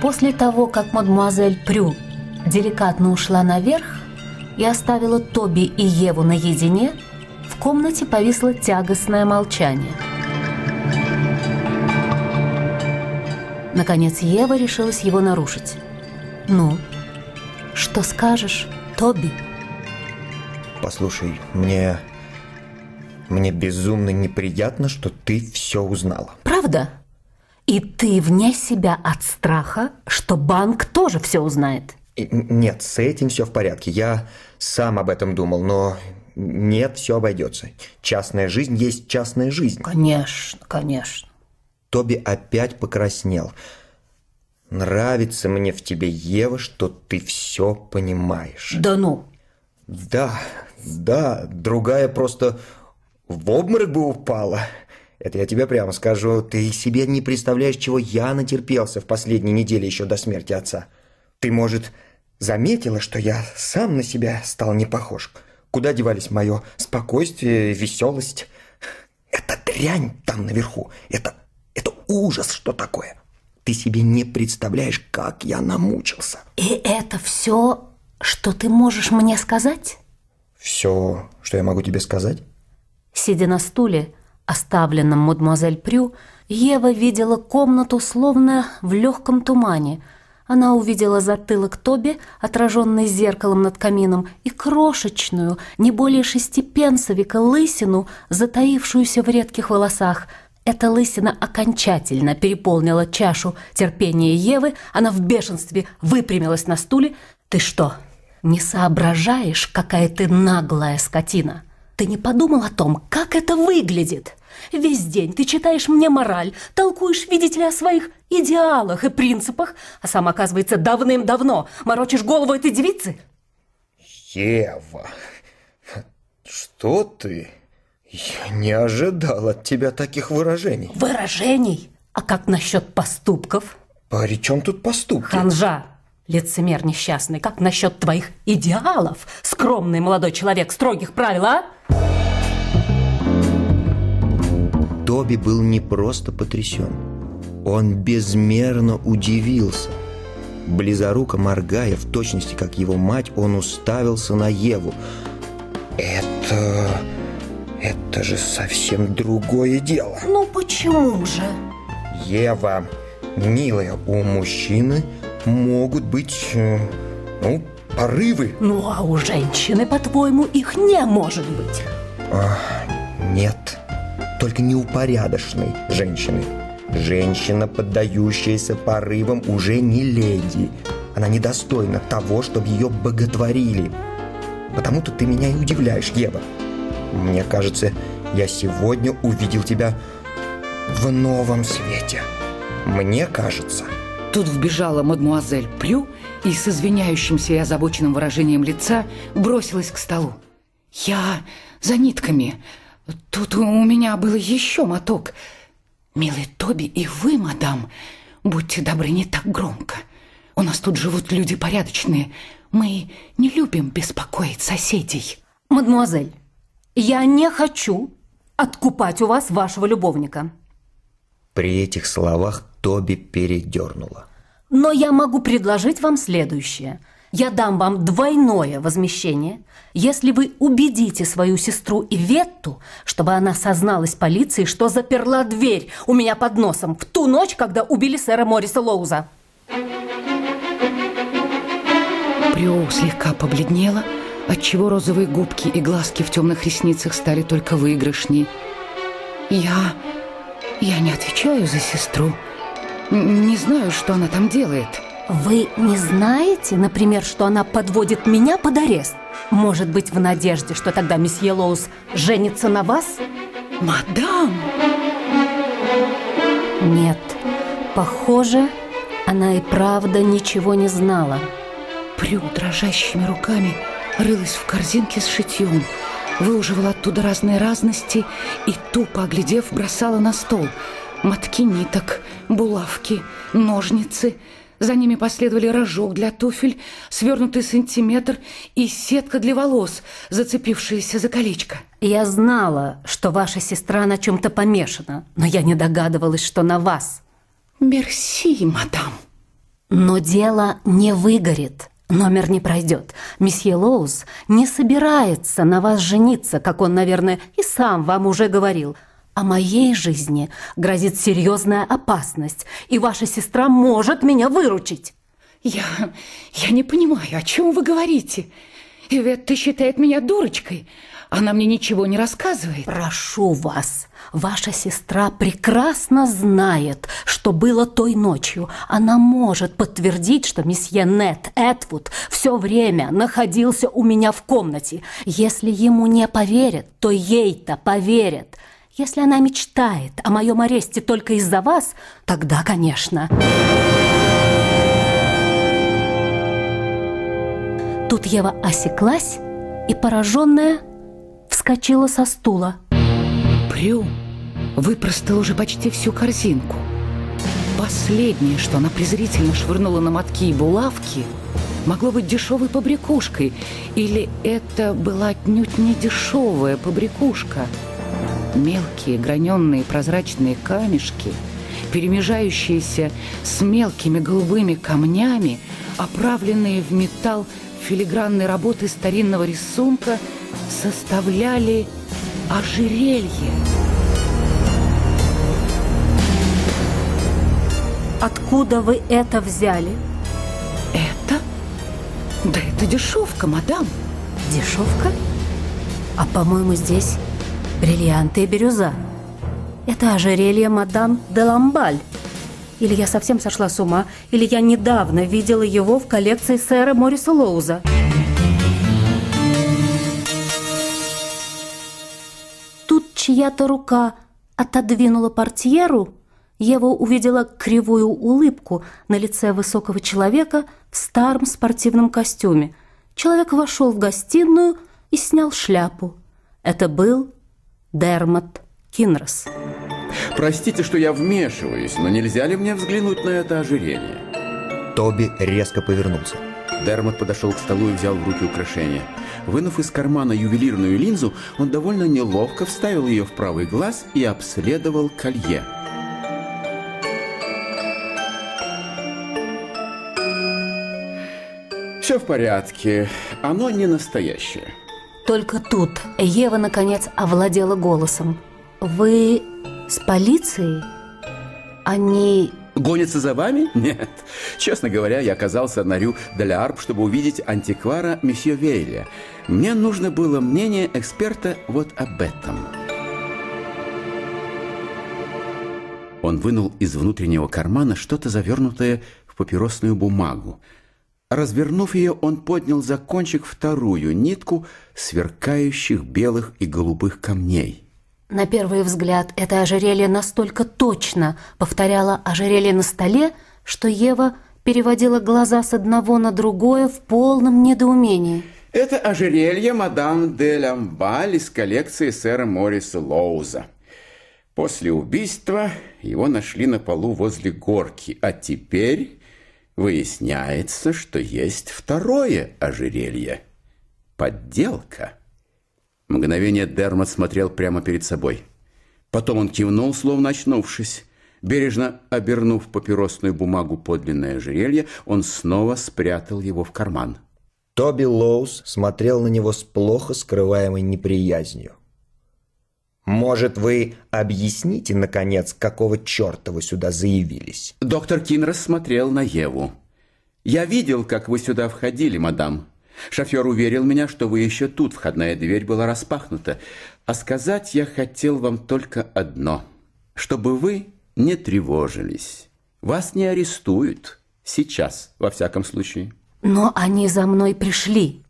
После того, как мадемуазель Прю деликатно ушла наверх и оставила Тоби и Еву наедине, в комнате повисло тягостное молчание. Наконец Ева решилась его нарушить. «Ну, что скажешь, Тоби?» Послушай, мне... Мне безумно неприятно, что ты все узнала. Правда? И ты вне себя от страха, что банк тоже все узнает? Нет, с этим все в порядке. Я сам об этом думал, но нет, все обойдется. Частная жизнь есть частная жизнь. Конечно, конечно. Тоби опять покраснел. Нравится мне в тебе, Ева, что ты все понимаешь. Да ну. Да, да, другая просто в обморок бы упала. Это я тебе прямо скажу. Ты себе не представляешь, чего я натерпелся в последние недели еще до смерти отца. Ты, может, заметила, что я сам на себя стал не похож? Куда девались мое спокойствие, веселость? Это дрянь там наверху. Это, это ужас, что такое. Ты себе не представляешь, как я намучился. И это все, что ты можешь мне сказать? Все, что я могу тебе сказать? Сидя на стуле, оставленном мадемуазель Прю, Ева видела комнату словно в легком тумане. Она увидела затылок Тоби, отраженный зеркалом над камином, и крошечную, не более шести пенсовика, лысину, затаившуюся в редких волосах. Эта лысина окончательно переполнила чашу терпения Евы. Она в бешенстве выпрямилась на стуле. «Ты что, не соображаешь, какая ты наглая скотина?» Ты не подумал о том, как это выглядит? Весь день ты читаешь мне мораль, толкуешь, видите ли, о своих идеалах и принципах, а сам, оказывается, давным-давно морочишь голову этой девицы? Ева, что ты? Я не ожидал от тебя таких выражений. Выражений? А как насчет поступков? При чем тут поступки? Ханжа, лицемер несчастный, как насчет твоих идеалов, скромный молодой человек строгих правил, а? Тоби был не просто потрясен. Он безмерно удивился. Близоруко моргая, в точности как его мать, он уставился на Еву. «Это... это же совсем другое дело!» «Ну почему же?» «Ева, милая, у мужчины могут быть, э, ну, порывы». «Ну а у женщины, по-твоему, их не может быть?» а, «Нет, только неупорядочной женщины. Женщина, поддающаяся порывам, уже не леди. Она недостойна того, чтобы ее боготворили. Потому-то ты меня и удивляешь, Ева. Мне кажется, я сегодня увидел тебя в новом свете. Мне кажется. Тут вбежала мадмуазель Прю и с извиняющимся и озабоченным выражением лица бросилась к столу. «Я за нитками. Тут у меня был еще моток. Милый Тоби и вы, мадам, будьте добры, не так громко. У нас тут живут люди порядочные. Мы не любим беспокоить соседей. Мадемуазель, я не хочу откупать у вас вашего любовника. При этих словах Тоби передернула. Но я могу предложить вам следующее – я дам вам двойное возмещение, если вы убедите свою сестру Иветту, чтобы она созналась полиции, что заперла дверь у меня под носом в ту ночь, когда убили сэра Мориса Лоуза. Приоу слегка побледнела, отчего розовые губки и глазки в темных ресницах стали только выигрышней. Я... я не отвечаю за сестру. Не знаю, что она там делает. Вы не знаете, например, что она подводит меня под арест? Может быть, в надежде, что тогда месье Лоус женится на вас? Мадам! Нет, похоже, она и правда ничего не знала. Прю дрожащими руками рылась в корзинке с шитьем, выуживала оттуда разные разности и, тупо оглядев, бросала на стол мотки ниток, булавки, ножницы – за ними последовали рожок для туфель, свернутый сантиметр и сетка для волос, зацепившаяся за колечко. Я знала, что ваша сестра на чем-то помешана, но я не догадывалась, что на вас. Мерси, мадам. Но дело не выгорит. Номер не пройдет. Месье Лоуз не собирается на вас жениться, как он, наверное, и сам вам уже говорил. А моей жизни грозит серьезная опасность, и ваша сестра может меня выручить. Я... я не понимаю, о чем вы говорите. Иветта считает меня дурочкой. Она мне ничего не рассказывает. Прошу вас, ваша сестра прекрасно знает, что было той ночью. Она может подтвердить, что месье Нет Этвуд все время находился у меня в комнате. Если ему не поверят, то ей-то поверят. Если она мечтает о моем аресте только из-за вас, тогда, конечно. Тут Ева осеклась и, пораженная, вскочила со стула. Прю выпростал уже почти всю корзинку. Последнее, что она презрительно швырнула на мотки и булавки, могло быть дешевой побрякушкой. Или это была отнюдь не дешевая побрякушка. Мелкие граненные прозрачные камешки, перемежающиеся с мелкими голубыми камнями, оправленные в металл филигранной работы старинного рисунка – составляли ожерелье. Откуда вы это взяли? Это? Да это дешевка, мадам. Дешевка? А, по-моему, здесь бриллианты и бирюза. Это ожерелье мадам де Ламбаль. Или я совсем сошла с ума, или я недавно видела его в коллекции сэра Мориса Лоуза. чья-то рука отодвинула портьеру, Ева увидела кривую улыбку на лице высокого человека в старом спортивном костюме. Человек вошел в гостиную и снял шляпу. Это был Дермат Кинрос. Простите, что я вмешиваюсь, но нельзя ли мне взглянуть на это ожерелье? Тоби резко повернулся. Дермат подошел к столу и взял в руки украшение. Вынув из кармана ювелирную линзу, он довольно неловко вставил ее в правый глаз и обследовал колье. Все в порядке. Оно не настоящее. Только тут Ева, наконец, овладела голосом. «Вы с полицией? Они Гонится за вами? Нет. Честно говоря, я оказался на Рю Делярп, чтобы увидеть антиквара месье Вейля. Мне нужно было мнение эксперта вот об этом. Он вынул из внутреннего кармана что-то завернутое в папиросную бумагу. Развернув ее, он поднял за кончик вторую нитку сверкающих белых и голубых камней – на первый взгляд это ожерелье настолько точно повторяло ожерелье на столе, что Ева переводила глаза с одного на другое в полном недоумении. Это ожерелье мадам де Ламбаль из коллекции сэра Мориса Лоуза. После убийства его нашли на полу возле горки, а теперь выясняется, что есть второе ожерелье. Подделка. Мгновение Дермат смотрел прямо перед собой. Потом он кивнул, словно очнувшись. Бережно обернув папиросную бумагу подлинное ожерелье, он снова спрятал его в карман. Тоби Лоус смотрел на него с плохо скрываемой неприязнью. «Может, вы объясните, наконец, какого черта вы сюда заявились?» Доктор Кинрос смотрел на Еву. «Я видел, как вы сюда входили, мадам. Шофер уверил меня, что вы еще тут, входная дверь была распахнута. А сказать я хотел вам только одно. Чтобы вы не тревожились. Вас не арестуют. Сейчас, во всяком случае. Но они за мной пришли.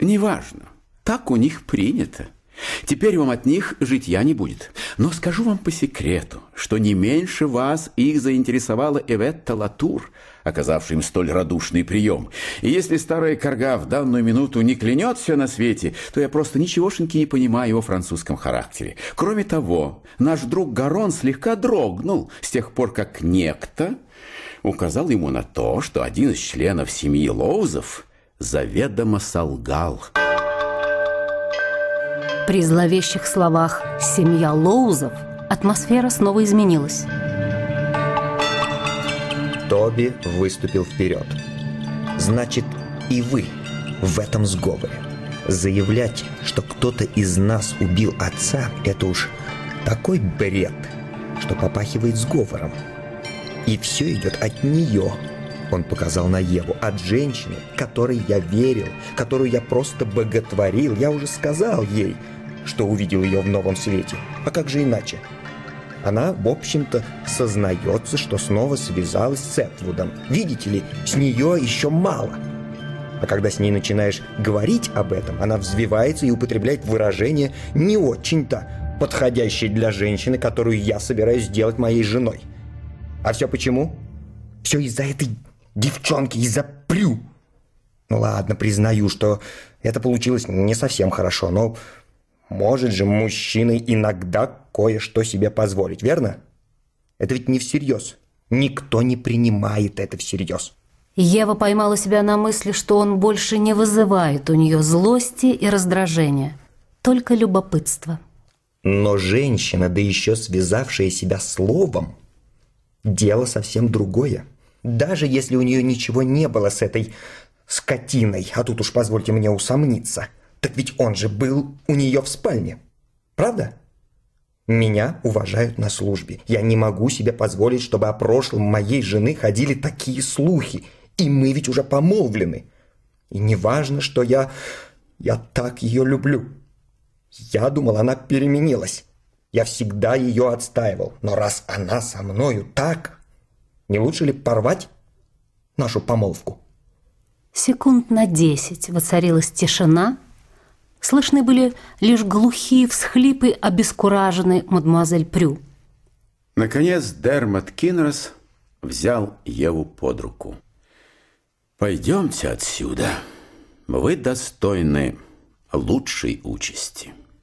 Неважно. Так у них принято. Теперь вам от них житья не будет. Но скажу вам по секрету, что не меньше вас их заинтересовала Эветта Латур, оказавший им столь радушный прием. И если старая корга в данную минуту не клянет все на свете, то я просто ничегошеньки не понимаю его французском характере. Кроме того, наш друг Гарон слегка дрогнул с тех пор, как некто указал ему на то, что один из членов семьи Лоузов заведомо солгал. При зловещих словах «семья Лоузов» атмосфера снова изменилась. Тоби выступил вперед. «Значит, и вы в этом сговоре. Заявлять, что кто-то из нас убил отца, это уж такой бред, что попахивает сговором. И все идет от нее, он показал на Еву, от женщины, которой я верил, которую я просто боготворил. Я уже сказал ей, что увидел ее в новом свете. А как же иначе? Она, в общем-то, сознается, что снова связалась с Этвудом. Видите ли, с нее еще мало. А когда с ней начинаешь говорить об этом, она взвивается и употребляет выражение не очень-то подходящее для женщины, которую я собираюсь сделать моей женой. А все почему? Все из-за этой девчонки, из-за Прю. Ну ладно, признаю, что это получилось не совсем хорошо, но может же мужчина иногда кое-что себе позволить, верно? Это ведь не всерьез. Никто не принимает это всерьез. Ева поймала себя на мысли, что он больше не вызывает у нее злости и раздражения, только любопытство. Но женщина, да еще связавшая себя словом, дело совсем другое. Даже если у нее ничего не было с этой скотиной, а тут уж позвольте мне усомниться, так ведь он же был у нее в спальне. Правда? Меня уважают на службе. Я не могу себе позволить, чтобы о прошлом моей жены ходили такие слухи. И мы ведь уже помолвлены. И не важно, что я... Я так ее люблю. Я думал, она переменилась. Я всегда ее отстаивал. Но раз она со мною так, не лучше ли порвать нашу помолвку? Секунд на десять воцарилась тишина. Слышны были лишь глухие всхлипы обескураженной мадемуазель Прю. Наконец Дермат Кинрос взял Еву под руку. «Пойдемте отсюда. Вы достойны лучшей участи».